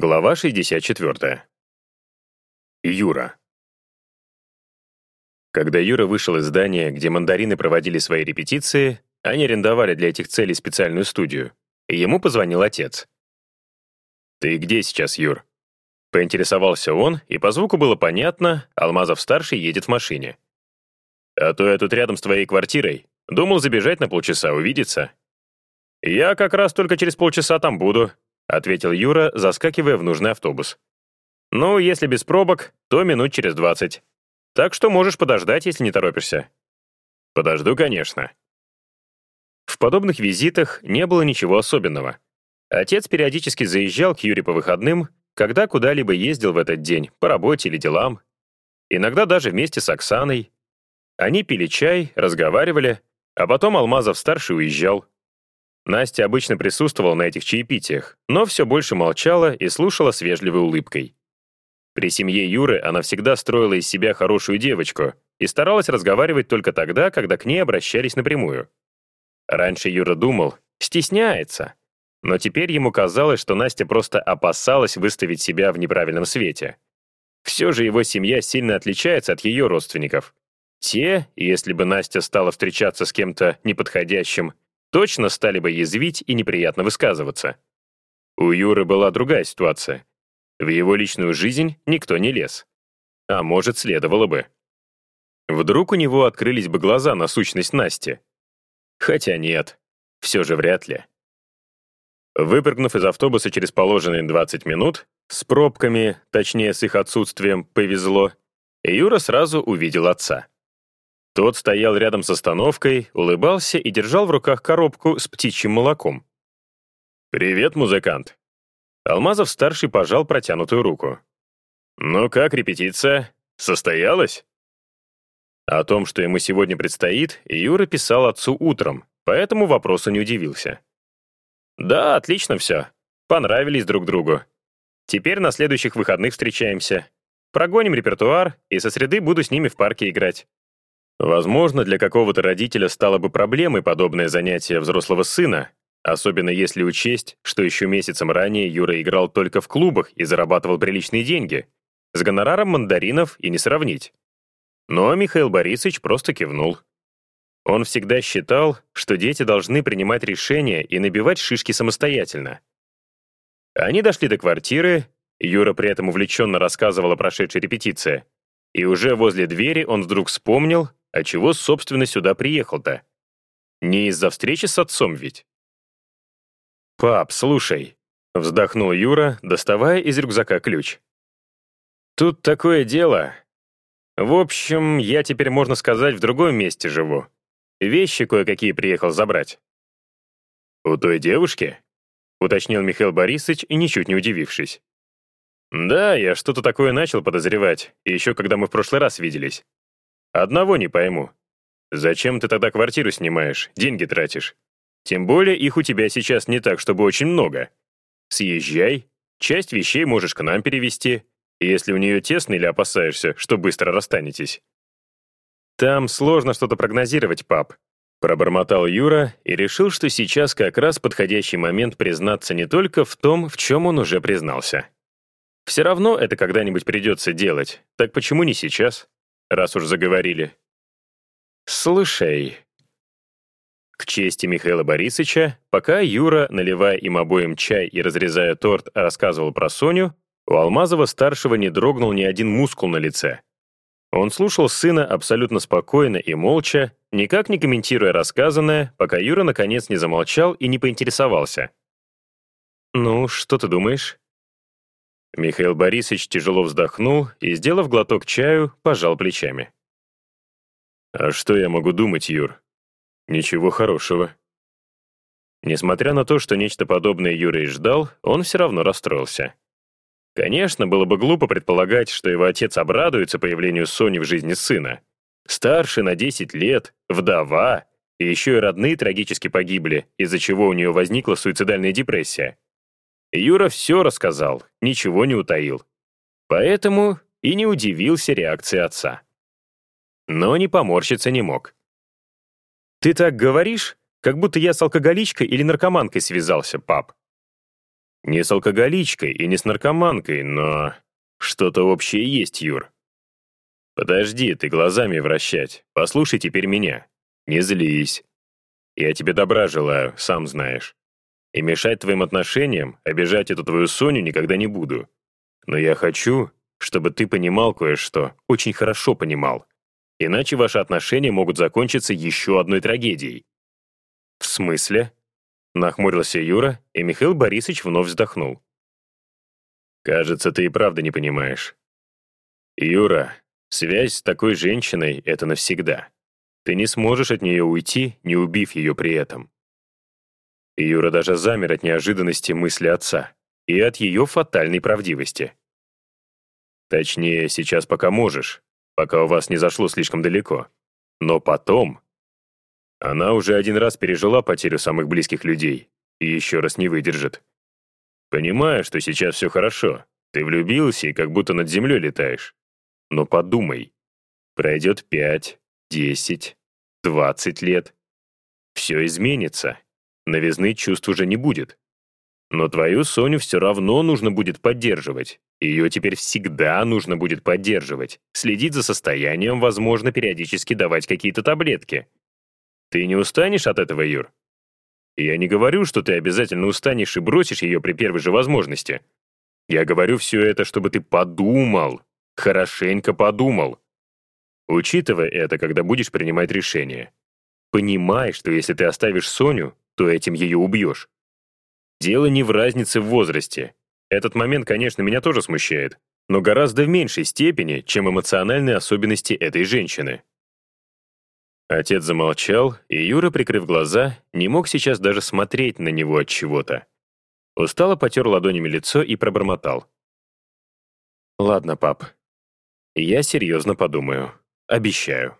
Глава 64. Юра. Когда Юра вышел из здания, где мандарины проводили свои репетиции, они арендовали для этих целей специальную студию, и ему позвонил отец. «Ты где сейчас, Юр?» Поинтересовался он, и по звуку было понятно, Алмазов-старший едет в машине. «А то я тут рядом с твоей квартирой. Думал забежать на полчаса, увидеться». «Я как раз только через полчаса там буду», — ответил Юра, заскакивая в нужный автобус. «Ну, если без пробок, то минут через двадцать. Так что можешь подождать, если не торопишься». «Подожду, конечно». В подобных визитах не было ничего особенного. Отец периодически заезжал к Юре по выходным, когда куда-либо ездил в этот день, по работе или делам. Иногда даже вместе с Оксаной. Они пили чай, разговаривали, а потом Алмазов-старший уезжал. Настя обычно присутствовала на этих чаепитиях, но все больше молчала и слушала с вежливой улыбкой. При семье Юры она всегда строила из себя хорошую девочку и старалась разговаривать только тогда, когда к ней обращались напрямую. Раньше Юра думал, стесняется. Но теперь ему казалось, что Настя просто опасалась выставить себя в неправильном свете. Все же его семья сильно отличается от ее родственников. Те, если бы Настя стала встречаться с кем-то неподходящим, точно стали бы язвить и неприятно высказываться. У Юры была другая ситуация. В его личную жизнь никто не лез. А может, следовало бы. Вдруг у него открылись бы глаза на сущность Насти. Хотя нет, все же вряд ли. Выпрыгнув из автобуса через положенные 20 минут, с пробками, точнее с их отсутствием, повезло, Юра сразу увидел отца. Тот стоял рядом с остановкой, улыбался и держал в руках коробку с птичьим молоком. «Привет, музыкант!» Алмазов-старший пожал протянутую руку. «Ну как репетиция? Состоялась?» О том, что ему сегодня предстоит, Юра писал отцу утром, поэтому вопросу не удивился. «Да, отлично все. Понравились друг другу. Теперь на следующих выходных встречаемся. Прогоним репертуар, и со среды буду с ними в парке играть. Возможно, для какого-то родителя стало бы проблемой подобное занятие взрослого сына, особенно если учесть, что еще месяцем ранее Юра играл только в клубах и зарабатывал приличные деньги. С гонораром мандаринов и не сравнить. Но Михаил Борисович просто кивнул. Он всегда считал, что дети должны принимать решения и набивать шишки самостоятельно. Они дошли до квартиры, Юра при этом увлеченно рассказывал о прошедшей репетиции, и уже возле двери он вдруг вспомнил, а чего, собственно, сюда приехал-то? Не из-за встречи с отцом ведь? «Пап, слушай», — вздохнул Юра, доставая из рюкзака ключ. «Тут такое дело. В общем, я теперь, можно сказать, в другом месте живу. Вещи кое-какие приехал забрать». «У той девушки?» — уточнил Михаил Борисович, ничуть не удивившись. «Да, я что-то такое начал подозревать, еще когда мы в прошлый раз виделись. Одного не пойму. Зачем ты тогда квартиру снимаешь, деньги тратишь? Тем более их у тебя сейчас не так, чтобы очень много. Съезжай, часть вещей можешь к нам перевести, если у нее тесно или опасаешься, что быстро расстанетесь. Там сложно что-то прогнозировать, пап. Пробормотал Юра и решил, что сейчас как раз подходящий момент признаться не только в том, в чем он уже признался. Все равно это когда-нибудь придется делать, так почему не сейчас? Раз уж заговорили. «Слушай...» К чести Михаила Борисовича, пока Юра, наливая им обоим чай и разрезая торт, рассказывал про Соню, у Алмазова-старшего не дрогнул ни один мускул на лице. Он слушал сына абсолютно спокойно и молча, никак не комментируя рассказанное, пока Юра наконец не замолчал и не поинтересовался. «Ну, что ты думаешь?» Михаил Борисович тяжело вздохнул и, сделав глоток чаю, пожал плечами. «А что я могу думать, Юр? Ничего хорошего». Несмотря на то, что нечто подобное Юра и ждал, он все равно расстроился. Конечно, было бы глупо предполагать, что его отец обрадуется появлению Сони в жизни сына. Старше на 10 лет, вдова, и еще и родные трагически погибли, из-за чего у нее возникла суицидальная депрессия. Юра все рассказал, ничего не утаил. Поэтому и не удивился реакции отца. Но не поморщиться не мог. «Ты так говоришь, как будто я с алкоголичкой или наркоманкой связался, пап». Не с алкоголичкой и не с наркоманкой, но что-то общее есть, Юр. Подожди, ты глазами вращать. Послушай теперь меня. Не злись. Я тебе добра желаю, сам знаешь. И мешать твоим отношениям, обижать эту твою Соню никогда не буду. Но я хочу, чтобы ты понимал кое-что, очень хорошо понимал. Иначе ваши отношения могут закончиться еще одной трагедией. В смысле? Нахмурился Юра, и Михаил Борисович вновь вздохнул. Кажется, ты и правда не понимаешь. Юра, связь с такой женщиной — это навсегда. Ты не сможешь от нее уйти, не убив ее при этом. И Юра даже замер от неожиданности мысли отца и от ее фатальной правдивости. Точнее, сейчас пока можешь, пока у вас не зашло слишком далеко. Но потом... Она уже один раз пережила потерю самых близких людей и еще раз не выдержит. Понимаю, что сейчас все хорошо. Ты влюбился и как будто над землей летаешь. Но подумай. Пройдет пять, десять, двадцать лет. Все изменится. Новизны чувств уже не будет. Но твою Соню все равно нужно будет поддерживать. Ее теперь всегда нужно будет поддерживать, следить за состоянием, возможно, периодически давать какие-то таблетки. Ты не устанешь от этого, Юр? Я не говорю, что ты обязательно устанешь и бросишь ее при первой же возможности. Я говорю все это, чтобы ты подумал, хорошенько подумал. Учитывая это, когда будешь принимать решение. Понимай, что если ты оставишь Соню, то этим ее убьешь. Дело не в разнице в возрасте. Этот момент, конечно, меня тоже смущает, но гораздо в меньшей степени, чем эмоциональные особенности этой женщины. Отец замолчал, и Юра, прикрыв глаза, не мог сейчас даже смотреть на него от чего-то. Устало потер ладонями лицо и пробормотал. «Ладно, пап. Я серьезно подумаю. Обещаю».